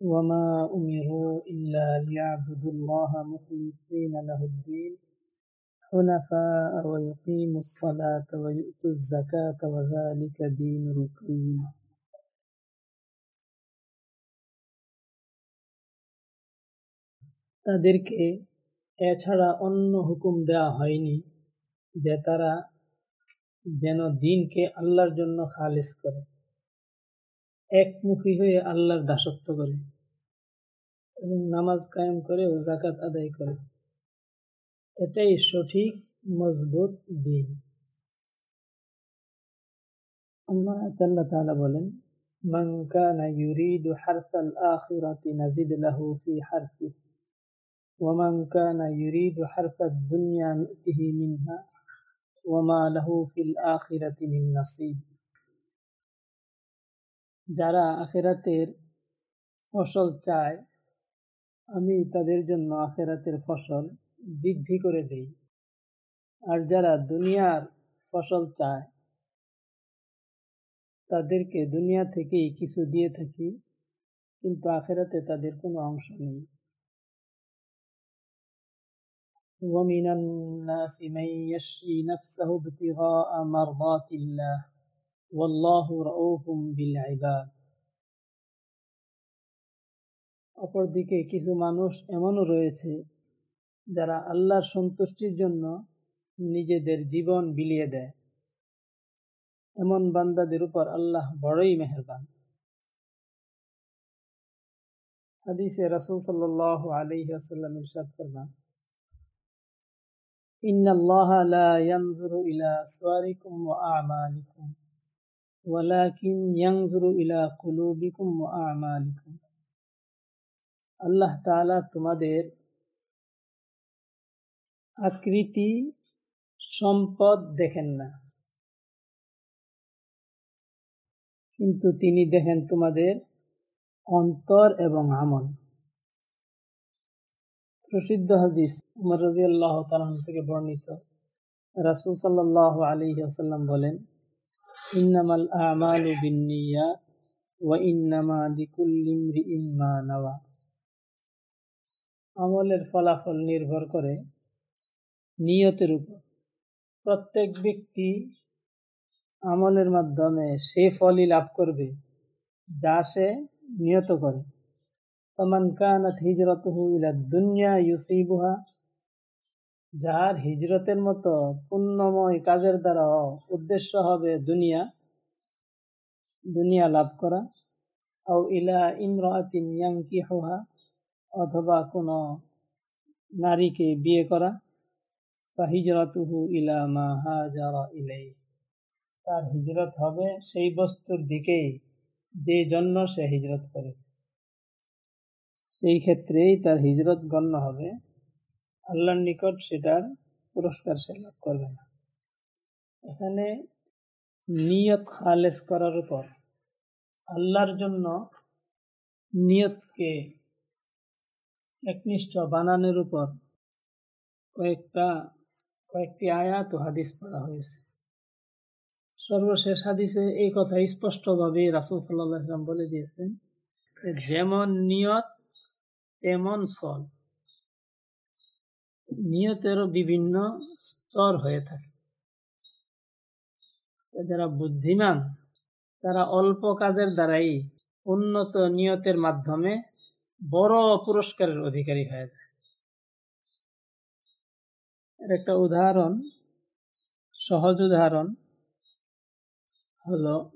وما أمروا إلا ليعبدوا الله مخلصين له الدين حنفاء ويقيموا الصلاة ويؤتوا الزكاة وذلك دين القيم তাদেরকে এছাড়া অন্য হুকুম দেওয়া হয়নি যে তারা যেন দিনকে আল্লাহর জন্য খালিস করে একমুখী হয়ে আল্লাহর দাসত্ব করে এবং নামাজ কায়েম করে ও জাকাত আদায় করে এটাই সঠিক মজবুত দিন আল্লাহ তাআলা বলেন من كان يريد حرث الآخرة نزد له في حرثه ومن كان يريد حرث الدنيا نؤته منها وما له في الآخرة من نصيب যারা আখেরাতের ফসল চায় আমি তাদের জন্য আখেরাতের ফসল বৃদ্ধি করে দেই আর যারা দুনিয়ার ফসল চায় তাদেরকে দুনিয়া থেকেই কিছু দিয়ে থাকি কিন্তু আখেরাতে তাদের কোনো অংশ নেই ومن الناس من يشري نفسه ابتغاء مرضات الله অপরদিকে কিছু মানুষ এমনও রয়েছে যারা আল্লাহর সন্তুষ্টির জন্য নিজেদের জীবন বিলিয়ে দেয়। এমন বান্দাদের উপর আল্লাহ বড়ই মেহরবান। হাদিসে রাসুল সাল আলহি ইরশাদ করলাম ইন্নাল্লাহ লা ইয়ানজুরু ইলা সুয়ারিকুম ওয়া আমালিকুম। ওয়ালাকিন ইয়ানজুরু ইলা কুলুবিকুম আ'মালিকুম আল্লাহ তাআলা তোমাদের আকৃতি সম্পদ দেখেন না। কিন্তু তিনি দেখেন তোমাদের অন্তর এবং আমল। প্রসিদ্ধ হাদিস উমর রাজি আল্লাহ থেকে বর্ণিত। রাসুল সাল্লাহ আলী আসাল্লাম বলেন ইন্নামাল আমালু বিন্নিয়া ওয়া ইন্নামা লিকুল্লি ইমরিইন মা আমলের ফলাফল নির্ভর করে নিয়তের উপর। প্রত্যেক ব্যক্তি আমলের মাধ্যমে সে ফলই লাভ করবে, যা সে নিয়ত করে। তমান কানাত হিজরতহু ইলা দুনিয়া ইউসিবুহা যার হিজরতের মতো পুণ্যময় কাজের দ্বারা উদ্দেশ্য হবে দুনিয়া দুনিয়া লাভ করা। আও ইলা ইমরাতিন ইয়ানকিহুহা, অথবা কোনো নারীকে বিয়ে করা। বা হিজরতুহু ইলা মা হাজারা ইলাই তার হিজরত হবে সেই বস্তুর দিকেই যে জন্য সে হিজরত করে সেই ক্ষেত্রেই তার হিজরত গণ্য হবে। আল্লাহর নিকট সেটার পুরস্কার সে লাভ করবে না। এখানে নিয়ত খালেস করার উপর আল্লাহর জন্য নিয়তকে একনিষ্ঠ বানানোর উপর কয়েকটা, কয়েকটি আয়াত হাদিস পড়া হয়েছে। সর্বশেষ হাদিসে এই কথা স্পষ্টভাবে রাসুল সাল্লাহ ইসলাম বলে দিয়েছেন যেমন নিয়ত, তেমন ফল। নিয়তেরও বিভিন্ন স্তর হয়ে থাকে। যারা বুদ্ধিমান, তারা অল্প কাজের দ্বারাই উন্নত নিয়তের মাধ্যমে বড় পুরস্কারের অধিকারী হয়ে যায়। এর একটা উদাহরণ, সহজ উদাহরণ হলো,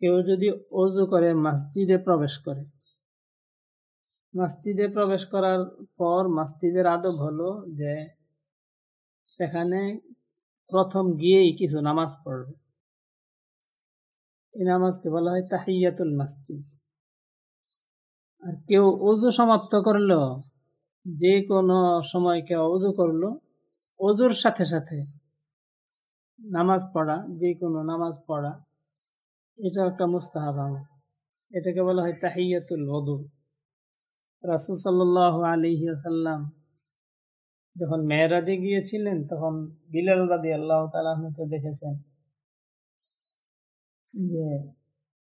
কেউ যদি অজু করে মসজিদে প্রবেশ করে মসজিদে প্রবেশ করার পর মসজিদের আদব হলো যে সেখানে প্রথম গিয়েই কিছু নামাজ পড়বে। এই নামাজকে বলা হয় তাহিয়াতুল মসজিদ। আর কেউ অজু সমাপ্ত করল, যে কোনো সময় কেউ অজু করল অজুর সাথে সাথে নামাজ পড়া, যে কোনো নামাজ পড়া এটা একটা মুস্তাহাব এটাকে বলা হয় তাহিয়াতুল ওদু রাসুল সাল্লাহ আলহি আসাল্লাম যখন মেয়েরাজে গিয়েছিলেন, তখন বিলাল রাদি আল্লাহ তালাহকে দেখেছেন যে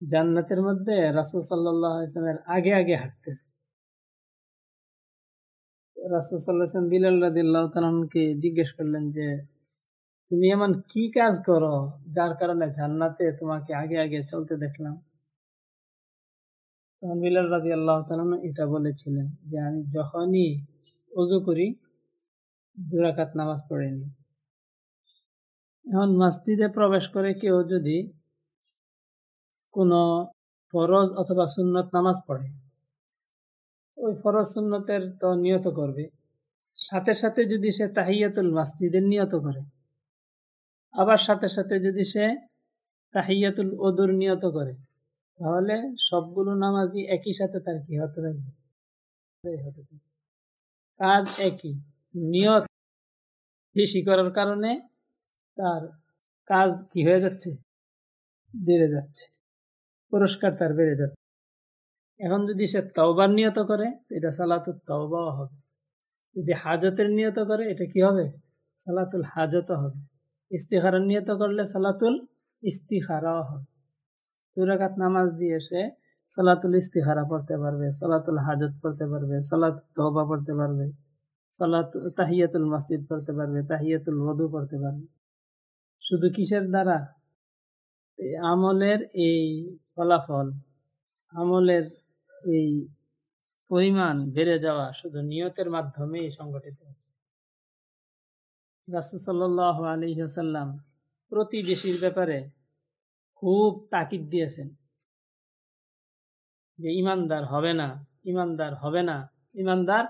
জান্নাতের মধ্যে রাসুল সাল্লামের আগে আগে হাঁটতেছে। রাসুল সাল্লাহ বিলাল রাদি আল্লাহ তালাহকে জিজ্ঞেস করলেন যে, তুমি এমন কি কাজ করো যার কারণে জান্নাতে তোমাকে আগে আগে চলতে দেখলাম? বিলাল রাজি আল্লাহ এটা বলেছিলেন যে আমি যখনই অজু করি দুরাকাত নামাজ পড়েনি। এখন মসজিদে প্রবেশ করে কেউ যদি কোনো ফরজ অথবা সুন্নত নামাজ পড়ে, ওই ফরজ সুন্নতের তো নিয়ত করবে। সাথে সাথে যদি সে তাহিয়াতুল মসজিদের নিয়ত করে, আবার সাথে সাথে যদি সে তাহিয়াতুল ওদুর নিয়ত করে তাহলে সবগুলো নামাজই একই সাথে তার কি হতে থাকবে? কাজ একই, নিয়ত বেশি করার কারণে তার কাজ কি হয়ে যাচ্ছে? বেড়ে যাচ্ছে। পুরস্কার তার বেড়ে যাচ্ছে। এখন যদি সে তওবার নিয়ত করে, এটা সালাতুল তওবাও হবে। যদি হাজতের নিয়ত করে, এটা কি হবে? সালাতুল হাজতও হবে। ইস্তিহারার নিয়ত করলে সালাতুল ইস্তিহারাও হবে। দুরাকাত নামাজ দিয়ে সে সালাতুল ইস্তিহারা পড়তে পারবে, সালাতুল হাজত পড়তে পারবে সালাত তহবা পড়তে পারবে সালাত তাহিয়াতুল মসজিদ পড়তে পারবে, তাহিয়াতুল বধু পড়তে পারবে। শুধু কিসের দ্বারা? আমলের এই ফলাফল, আমলের এই পরিমাণ বেড়ে যাওয়া শুধু নিয়তের মাধ্যমেই সংগঠিত রাসুসাল্লাহ আলহিহাসাল্লাম প্রতিবেশীর ব্যাপারে খুব তাকিদ দিয়েছেন। যে ইমানদার হবে না, ইমানদার হবে না, ইমানদার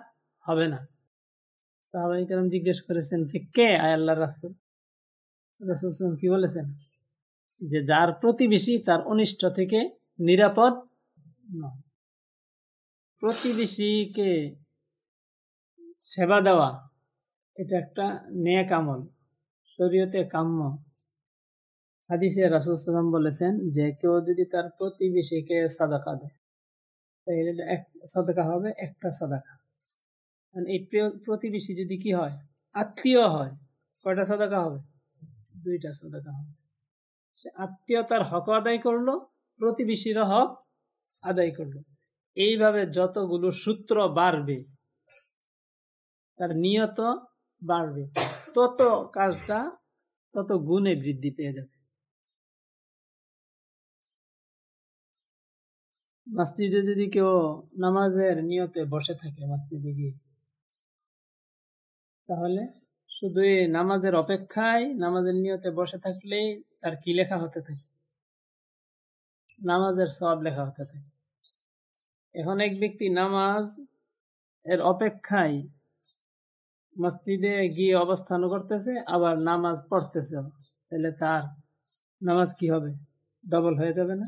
হবে না। সাহাবাই কেরম জিজ্ঞেস করেছেন যে কে? আয় আল্লাহ রাসুল। রাসুল কি বলেছেন? যে যার প্রতিবেশী তার অনিষ্ট থেকে নিরাপদ নয়। প্রতিবেশীকে সেবা দেওয়া, এটা একটা নেক আমল, শরীয়তে কাম্য। হাদিসে রাসুল সাল্লাম বলেছেন যে কেউ যদি তার প্রতিবেশীকে সাদাকা দেয়, তাহলে এক সাদাকা হবে, একটা সাদাকা। এই প্রতিবেশী যদি কি হয়, আত্মীয় হয়, কয়টা সাদাকা হবে? দুইটা সাদাকা হবে। সে আত্মীয়তার হক আদায় করল প্রতিবেশীর হক আদায় করল। এইভাবে যতগুলো সূত্র বাড়বে, তার নিয়ত বাড়বে। তত কাজটা, তত গুণে বৃদ্ধি পেয়ে যাবে। মসজিদে যদি কেউ নামাজের নিয়তে বসে থাকে মসজিদে গিয়ে, তাহলে শুধু নামাজের অপেক্ষায়, নামাজের নিয়তে বসে থাকলেই তার কি লেখা হতে থাকে? নামাজের সব লেখা হতে থাকে। এখন এক ব্যক্তি নামাজ এর অপেক্ষায় মসজিদে গিয়ে অবস্থান করতেছে, আবার নামাজ পড়তেছে। তাহলে তার নামাজ কি হবে? ডবল হয়ে যাবে না?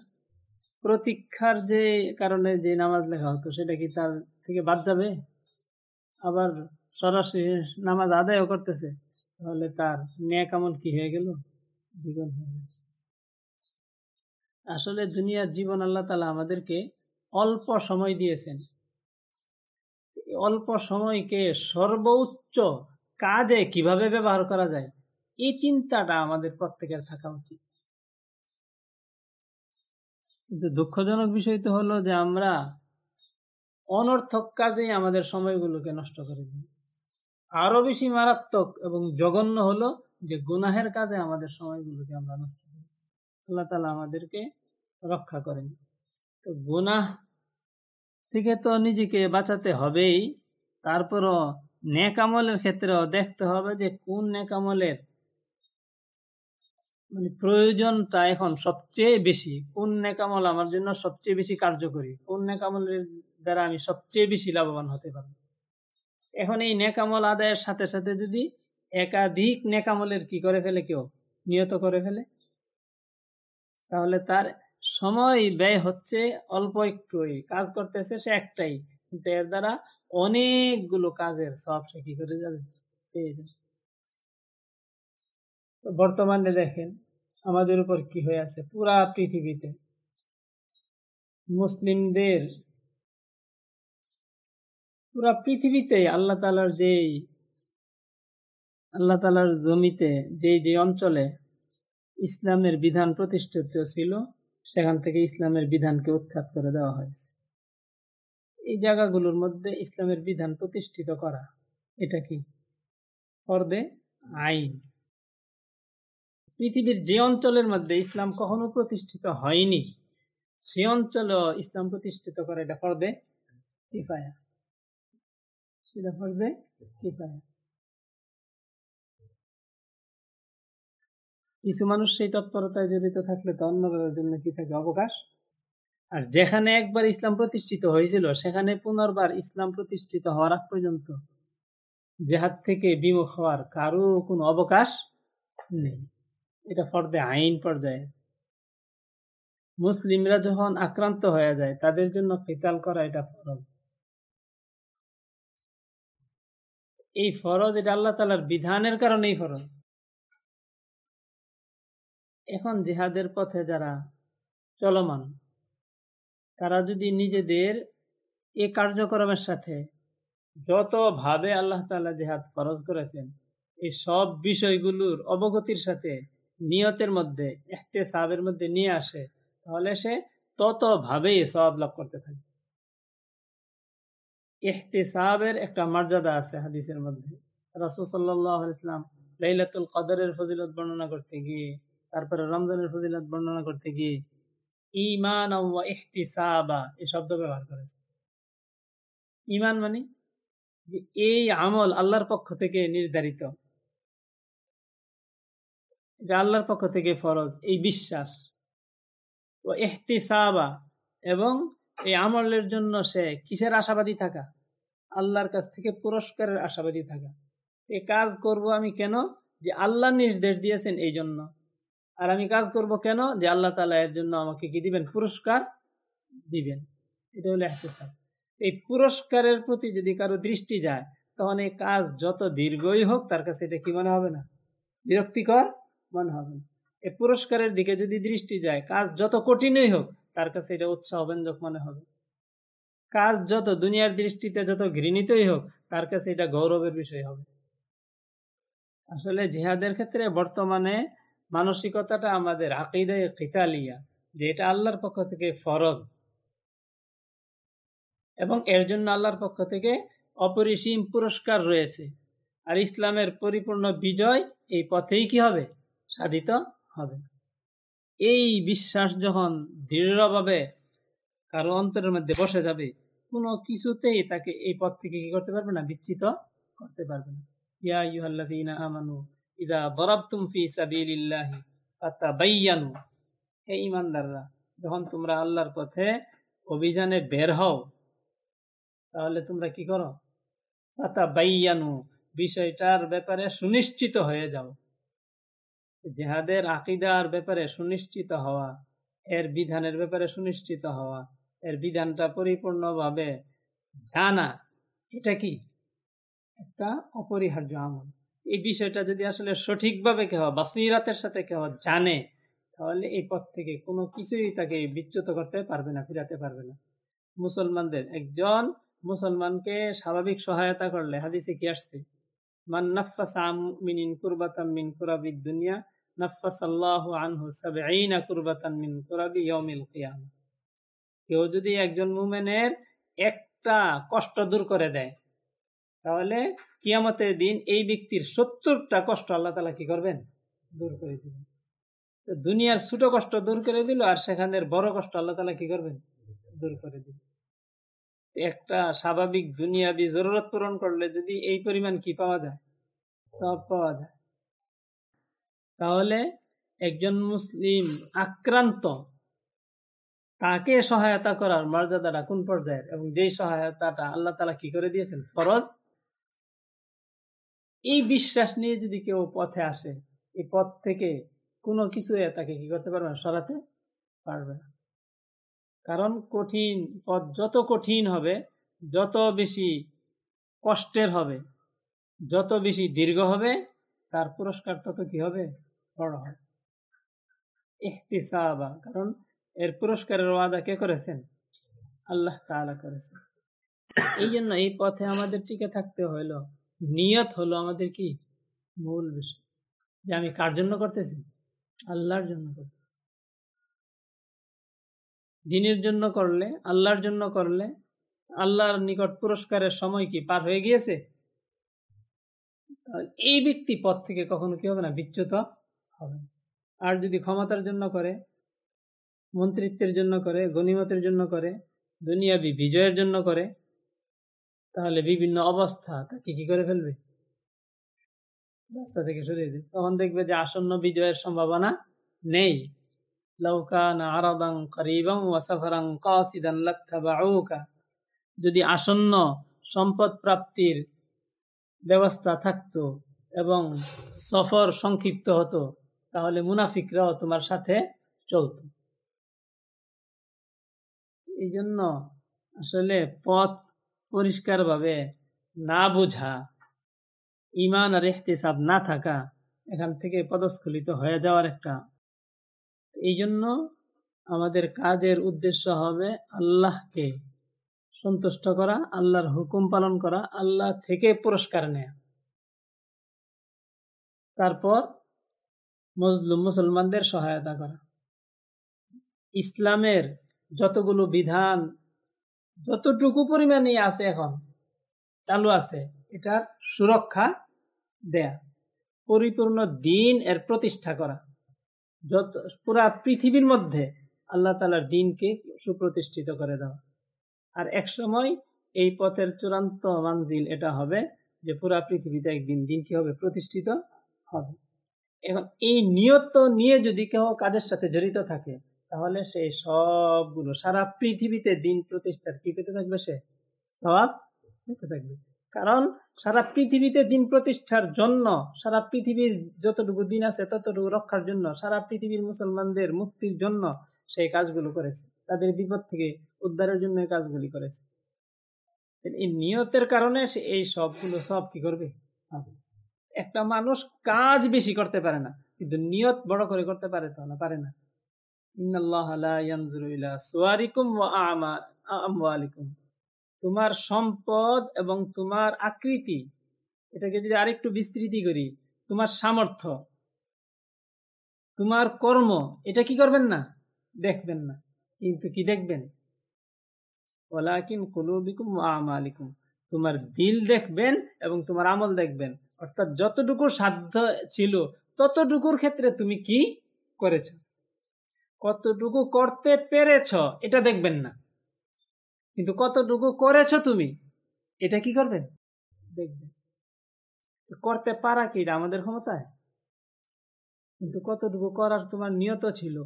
প্রতীক্ষার যে কারণে যে নামাজ লেখা হতো, সেটা কি তার থেকে বাদ যাবে? আবার সরাসরি নামাজ আদায়ও করতেছে, তাহলে তার ন্যায় কামল কি হয়ে গেল? দ্বিগুণ হয়ে গেল। আসলে দুনিয়ার জীবন আল্লাহ তালা আমাদেরকে অল্প সময় দিয়েছেন। অল্প সময়কে সর্বোচ্চ কাজে কীভাবে ব্যবহার করা যায়, এই চিন্তাটা আমাদের প্রত্যেকের থাকা উচিত। কিন্তু দুঃখজনক বিষয় তো হলো যে আমরা অনর্থক কাজেই আমাদের সময়গুলোকে নষ্ট করে দিই। আরও বেশি মারাত্মক এবং জঘন্য হলো যে গুনাহের কাজে আমাদের সময়গুলোকে আমরা নষ্ট করি। আল্লাহ তালা আমাদেরকে রক্ষা করেন। তো গুনাহ থেকে তো নিজেকে বাঁচাতে হবেই। তারপরও নেকামলের ক্ষেত্রেও দেখতে হবে যে কোন নেকামলের মানে প্রয়োজনটা এখন সবচেয়ে বেশি, কোন নেকামল আমার জন্য সবচেয়ে বেশি কার্যকরী, কোন নেকামলের দ্বারা আমি সবচেয়ে বেশি লাভবান হতে পারব? এখন এই নেকামল আদায়ের সাথে সাথে যদি একাধিক নেকামলের কি করে ফেলে কেউ? নিয়ত করে ফেলে? তাহলে তার সময় ব্যয় হচ্ছে অল্প একটুই, কাজ করতেছে সে একটাই, কিন্তু এর দ্বারা অনেকগুলো কাজের সব সে কি করে যাবে? পেয়ে যাবে। বর্তমানে দেখেন, আমাদের উপর কি হয়ে আছে? পুরা পৃথিবীতে মুসলিমদের, পুরা পৃথিবীতে আল্লাহ তালার যে আল্লাহ তালার জমিতে যে যে অঞ্চলে ইসলামের বিধান প্রতিষ্ঠিত ছিল, সেখান থেকে ইসলামের বিধানকে উৎখাত করে দেওয়া হয়েছে। এই জায়গাগুলোর মধ্যে ইসলামের বিধান প্রতিষ্ঠিত করা, এটা কি? ফর্দে আইন। পৃথিবীর যে অঞ্চলের মধ্যে ইসলাম কখনো প্রতিষ্ঠিত হয়নি, সে অঞ্চলে ইসলাম প্রতিষ্ঠিত করা এটা ফর্দে কিফায়া। সেটা ফর্দে কিফায়া। কিছু মানুষ সেই তৎপরতায় জড়িত থাকলে তো অন্যদের জন্য কি থাকে অবকাশ? আর যেখানে একবার ইসলাম প্রতিষ্ঠিত হয়েছিল, সেখানে পুনর্বার ইসলাম প্রতিষ্ঠিত হওয়ার আগ পর্যন্ত জেহাদ থেকে বিমুখ হওয়ার কারও কোনো অবকাশ নেই। এটা ফর্দে আইন পর্যায়ে। মুসলিমরা যখন আক্রান্ত হয়ে যায়, তাদের জন্য কিতাল করা এটা ফরজ। এই ফরজ এটা আল্লাহ তালার বিধানের কারণেই ফরজ। এখন জেহাদের পথে যারা চলমান, তারা যদি নিজেদের এ কার্যক্রমের সাথে যতভাবে আল্লাহ তালা জেহাদ ফরজ করেছেন, এই সব বিষয়গুলোর অবগতির সাথে নিয়তের মধ্যে একতে সাবের মধ্যে নিয়ে আসে, তাহলে সে ততভাবেই সব লাভ করতে থাকে। এহতেসাবের একটা মর্যাদা আছে হাদিসের মধ্যে। রাসুল সাল্লাহ লাইলাতুল কদরের ফজিলত বর্ণনা করতে গিয়ে, তারপরে রমজানের ফজিলত বর্ণনা করতে গিয়ে ইমান এই শব্দ ব্যবহার করেছে। ইমান মানে যে এই আমল আল্লাহর পক্ষ থেকে নির্ধারিত। এটা আল্লাহর পক্ষ থেকে ফরজ, এই বিশ্বাস। ও এহতিসাবা এবং এই আমলের জন্য সে কিসের আশাবাদী থাকা? আল্লাহর কাছ থেকে পুরস্কারের আশাবাদী থাকা। এ কাজ করব আমি কেন? যে আল্লাহ নির্দেশ দিয়েছেন এই জন্য। আর আমি কাজ করব কেন? যে আল্লাহ তালা এর জন্য আমাকে কি দিবেন? পুরস্কার দিবেন। এটা হলো এহতেসাব এই পুরস্কারের প্রতি যদি কারও দৃষ্টি যায়, তখন এই কাজ যত দীর্ঘই হোক, তার কাছে এটা কি মনে হবে না? বিরক্তিকর? মনে হবে। না এই পুরস্কারের দিকে যদি দৃষ্টি যায়, কাজ যত কঠিনই হোক, তার কাছে এটা উৎসাহ ব্যঞ্জক মনে হবে। কাজ যত দুনিয়ার দৃষ্টিতে যত ঘৃণিতই হোক, তার কাছে এটা গৌরবের বিষয় হবে। আসলে জিহাদের ক্ষেত্রে বর্তমানে মানসিকতাটা আমাদের আকিদায় কিতালিয়া যে এটা আল্লাহর পক্ষ থেকে ফরজ। এবং এর জন্য আল্লাহর পক্ষ থেকে অপরিসীম পুরস্কার রয়েছে। আর ইসলামের পরিপূর্ণ বিজয় এই পথেই কি হবে? সাধিত হবে। এই বিশ্বাস যখন দৃঢ়ভাবে কারও অন্তরের মধ্যে বসে যাবে, কোনো কিছুতেই তাকে এই পথ থেকে কি করতে পারবে না? বিচ্ছিত করতে পারবে না। ইয়া ইউহাল্লাযীনা আমানু ইদা দরাবতুম ফি সাবিলিল্লাহি ফাতাবায়ানু হে ঈমানদাররা, যখন তোমরা আল্লাহর পথে অভিযানে বের হও, তাহলে তোমরা কি করো? ফাতাবায়ানু বিষয়টার ব্যাপারে সুনিশ্চিত হয়ে যাও। জেহাদের আকিদার ব্যাপারে সুনিশ্চিত হওয়া, এর বিধানের ব্যাপারে সুনিশ্চিত হওয়া, এর বিধানটা পরিপূর্ণভাবে জানা, এটা কি? একটা অপরিহার্য আমল। এই বিষয়টা যদি আসলে সঠিকভাবে কেহ বাসিরাতের সাথে কেহ জানে, তাহলে এই পথ থেকে কোনো কিছুই তাকে বিচ্যুত করতে পারবে না, ফিরাতে পারবে না। মুসলমানদের, একজন মুসলমানকে স্বাভাবিক সহায়তা করলে, হাদিসে কি আসছে? মান নাফাস মিনিন কুরবাতাম মিন কুরাবিদ দুনিয়া কেউ যদি একজন মুমেনের একটা কষ্ট দূর করে দেয়, তাহলে কিয়ামতের দিন এই ব্যক্তির সত্তরটা কষ্ট আল্লাহ তালা কি করবেন? দূর করে দিবেন। দুনিয়ার ছোট কষ্ট দূর করে দিল আর সেখানের বড় কষ্ট আল্লাহ তালা কি করবেন? দূর করে দিল একটা স্বাভাবিক দুনিয়াবি জরুরত পূরণ করলে যদি এই পরিমাণ কি পাওয়া যায়? সব পাওয়া যায়। তাহলে একজন মুসলিম আক্রান্ত, তাকে সহায়তা করার মর্যাদাটা কোন পর্যায়ের? এবং যেই সহায়তাটা আল্লাহ তালা কি করে দিয়েছেন? ফরজ? এই বিশ্বাস নিয়ে যদি কেউ পথে আসে, এই পথ থেকে কোনো কিছু তাকে কি করতে পারবে না? সরাতে পারবে না। কারণ কঠিন পথ যত কঠিন হবে, যত বেশি কষ্টের হবে, যত বেশি দীর্ঘ হবে, তার পুরস্কার তত কি হবে? বড় হবে এহতিসাবা কারণ এর পুরস্কারের ওয়াদা কে করেছেন? আল্লাহ তালা করেছেন। এই জন্য এই পথে আমাদের টিকে থাকতে হইল। নিয়ত হলো আমাদের কি? মূল বিষয়। যে আমি কার জন্য করতেছি? আল্লাহর জন্য করতেছি। দিনের জন্য করলে, আল্লাহর জন্য করলে আল্লাহর নিকট পুরস্কারের সময় কি পার হয়ে গিয়েছে? এই ব্যক্তি পথ থেকে কখনো কি হবে না? বিচ্যুত হবে। আর যদি ক্ষমতার জন্য করে, মন্ত্রিত্বের জন্য করে, গণিমতের জন্য করে, দুনিয়াবি বিজয়ের জন্য করে, তাহলে বিভিন্ন অবস্থা তাকে কি করে ফেলবে? রাস্তা থেকে সরিয়ে দিবে। তখন দেখবে যে আসন্ন বিজয়ের সম্ভাবনা নেই। যদি আসন্ন সম্পদ প্রাপ্তির ব্যবস্থা থাকতো এবং সফর সংক্ষিপ্ত হতো তাহলে মুনাফিকরাও তোমার সাথে চলত। এই জন্য আসলে পথ পরিষ্কারভাবে না বোঝা ইমান আর এহতেসাব না থাকা এখান থেকে পদস্খলিত হয়ে যাওয়ার একটা। এই জন্য আমাদের কাজের উদ্দেশ্য হবে আল্লাহকে সন্তুষ্ট করা, আল্লাহর হুকুম পালন করা, আল্লাহ থেকে পুরস্কার নেয়া। তারপর মজলুম মুসলমানদের সহায়তা করা। ইসলামের যতগুলো বিধান, যতটুকু পরিমাণে আছে এখন, চালু আছে, এটার সুরক্ষা দেয়া, পরিপূর্ণ দিন এর প্রতিষ্ঠা করা। যত, পুরা পৃথিবীর মধ্যে আল্লাহ তালার দিনকে সুপ্রতিষ্ঠিত করে দেওয়া। আর এক সময় এই পথের চূড়ান্ত মানজিল এটা হবে যে পুরা পৃথিবীতে একদিন দিন কি হবে প্রতিষ্ঠিত হবে। এখন এই নিয়ত নিয়ে যদি কেউ কাজের সাথে জড়িত থাকে, তাহলে সেই সবগুলো সারা পৃথিবীতে দিন প্রতিষ্ঠার কি পেতে থাকবে সে? সব পেতে থাকবে। কারণ সারা পৃথিবীতে দিন প্রতিষ্ঠার জন্য, সারা পৃথিবীর যতটুকু দিন আছে ততটুকু রক্ষার জন্য, সারা পৃথিবীর মুসলমানদের মুক্তির জন্য সেই কাজগুলো করেছে। তাদের বিপদ থেকে উদ্ধারের জন্য এই কাজগুলি করেছে। এই নিয়তের কারণে সে এই সবগুলো সব কি করবে? একটা মানুষ কাজ বেশি করতে পারে না, কিন্তু নিয়ত বড় করে করতে পারে তো না, পারে না। তোমার সম্পদ এবং তোমার আকৃতি, এটাকে যদি আরেকটু বিস্তৃতি করি, তোমার সামর্থ্য, তোমার কর্ম, এটা কি করবেন না? দেখবেন না। কিন্তু কি দেখবেন? ওলাকিন কুলুবিকুম আমালিকুম। তোমার দিল দেখবেন এবং তোমার আমল দেখবেন। অর্থাৎ যতটুকু সাধ্য ছিল, ততটুকুর ক্ষেত্রে তুমি কি করেছ? কতটুকু করতে পেরেছ, এটা দেখবেন না। কিন্তু কতটুকু করেছ তুমি, এটা কি করবেন? দেখবেন। করতে পারা কি এটা আমাদের ক্ষমতায়? কিন্তু কতটুকু করার তোমার নিয়ত ছিল,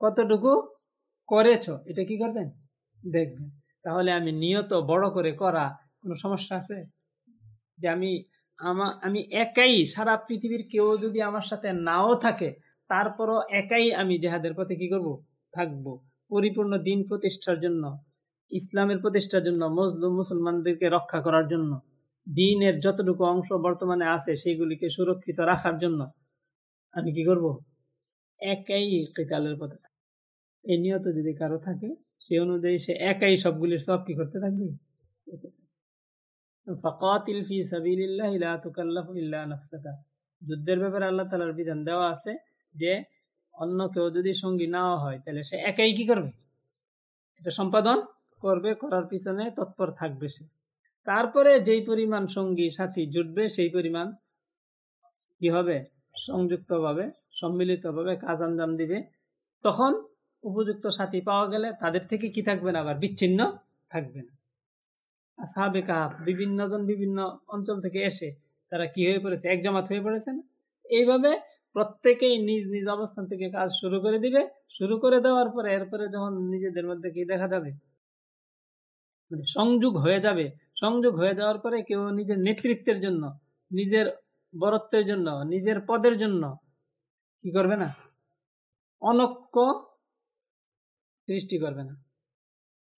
কতটুকু করেছ, এটা কি করবেন? দেখবেন। তাহলে আমি নিয়ত বড় করে করা কোনো সমস্যা আছে? যে আমি আমা, আমি একাই সারা পৃথিবীর কেউ যদি আমার সাথে নাও থাকে, তারপরও একাই আমি জেহাদের পথে কি করব? থাকব। পরিপূর্ণ দিন প্রতিষ্ঠার জন্য, ইসলামের প্রতিষ্ঠার জন্য, মজলুম মুসলমানদেরকে রক্ষা করার জন্য, দিনের যতটুকু অংশ বর্তমানে আছে সেগুলিকে সুরক্ষিত রাখার জন্য আমি কি করব? একাই কেতালের পথে এ নিয়ত যদি কারও থাকে, সে অনুযায়ী সে একাই সবগুলির সব কি করতে থাকবে? ফকাতিল ফি সাবিলিল্লাহ লা তুকাল্লাফু ইল্লা নাফসাকা যুদ্ধের ব্যাপারে আল্লাহ তাআলার বিধান দেওয়া আছে যে, অন্য কেউ যদি সঙ্গী নাও হয়, তাহলে সে একাই কি করবে? এটা সম্পাদন করবে, করার পিছনে তৎপর থাকবে সে। তারপরে যেই পরিমাণ সঙ্গী সাথী জুটবে, সেই পরিমাণ কি হবে? সংযুক্তভাবে, সম্মিলিতভাবে কাজ আঞ্জাম দিবে। তখন উপযুক্ত সাথী পাওয়া গেলে তাদের থেকে কি থাকবে না? আবার বিচ্ছিন্ন থাকবে না। সাহাবে কাহাব বিভিন্ন জন বিভিন্ন অঞ্চল থেকে এসে তারা কি হয়ে পড়েছে? এক জামাত হয়ে পড়েছেন এইভাবে প্রত্যেকেই নিজ নিজ অবস্থান থেকে কাজ শুরু করে দিবে। শুরু করে দেওয়ার পরে এরপরে যখন নিজেদের মধ্যে কি দেখা যাবে? মানে সংযোগ হয়ে যাবে। সংযোগ হয়ে যাওয়ার পরে কেউ নিজের নেতৃত্বের জন্য, নিজের বরত্বের জন্য, নিজের পদের জন্য কি করবে না? অনক্য সৃষ্টি করবে না।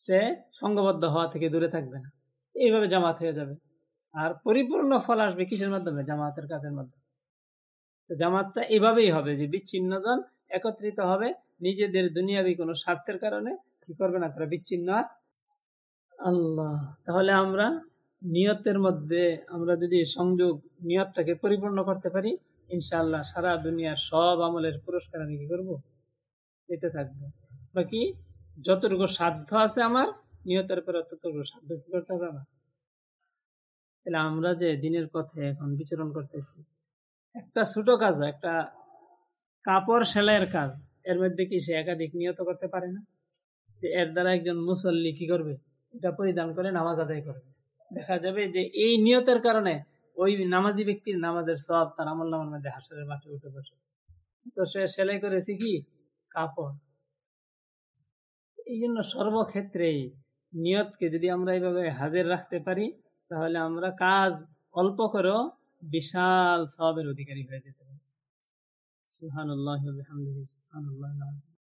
সে সঙ্গবদ্ধ হওয়া থেকে দূরে থাকবে না। এইভাবে জামাত হয়ে যাবে। আর পরিপূর্ণ ফল আসবে কিসের মাধ্যমে? জামাতের কাজের মাধ্যমে। তো জামাতটা এভাবেই হবে যে বিচ্ছিন্ন জন একত্রিত হবে নিজেদের দুনিয়াবি কোনো স্বার্থের কারণে। কি করবে না তারা বিচ্ছিন্ন আল্লাহ। তাহলে আমরা নিয়তের মধ্যে আমরা যদি সংযোগ, নিয়তটাকে পরিপূর্ণ করতে পারি, ইনশাআল্লাহ সারা দুনিয়ার সব আমলের পুরস্কার আমি কি করব? পেতে থাকব। বাকি যতটুকু সাধ্য আছে আমার নিয়তের পরে ততটুকু সাধ্য করতে হবে আমার তাহলে আমরা যে দিনের পথে এখন বিচরণ করতেছি, একটা ছোট কাজ একটা কাপড় সেলাইয়ের কাজ, এর মধ্যে কি সে একাধিক নিয়ত করতে পারে না? যে এর দ্বারা একজন মুসল্লি কি করবে? এটা পরিধান করে নামাজ আদায় করবে। দেখা যাবে যে এই নিয়তের কারণে ওই নামাজি ব্যক্তির নামাজের সব তার আমল নামার মধ্যে হাসরের মাঠে উঠে বসে। তো সে সেলাই করেছে কি? কাপড়। এই জন্য সর্বক্ষেত্রেই নিয়তকে যদি আমরা এইভাবে হাজির রাখতে পারি, তাহলে আমরা কাজ অল্প করেও বিশাল সবের অধিকারী হয়ে যেতে পারি। সুহানুল্লাহ